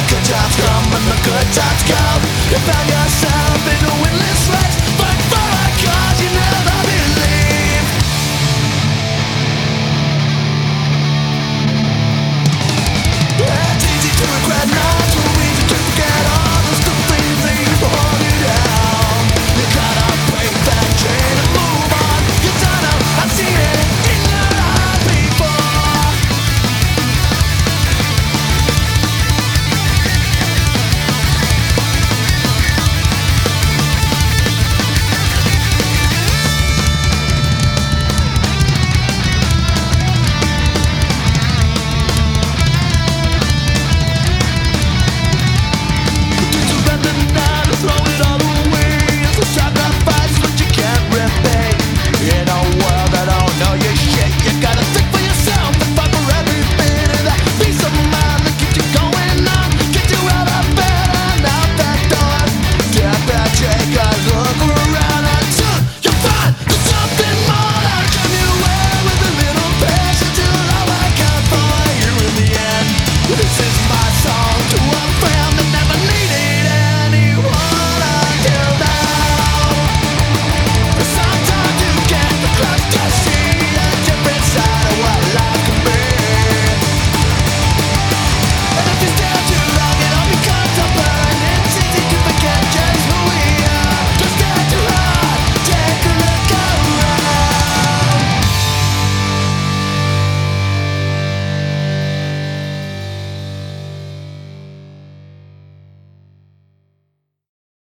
the good times come and the good times go You found yourself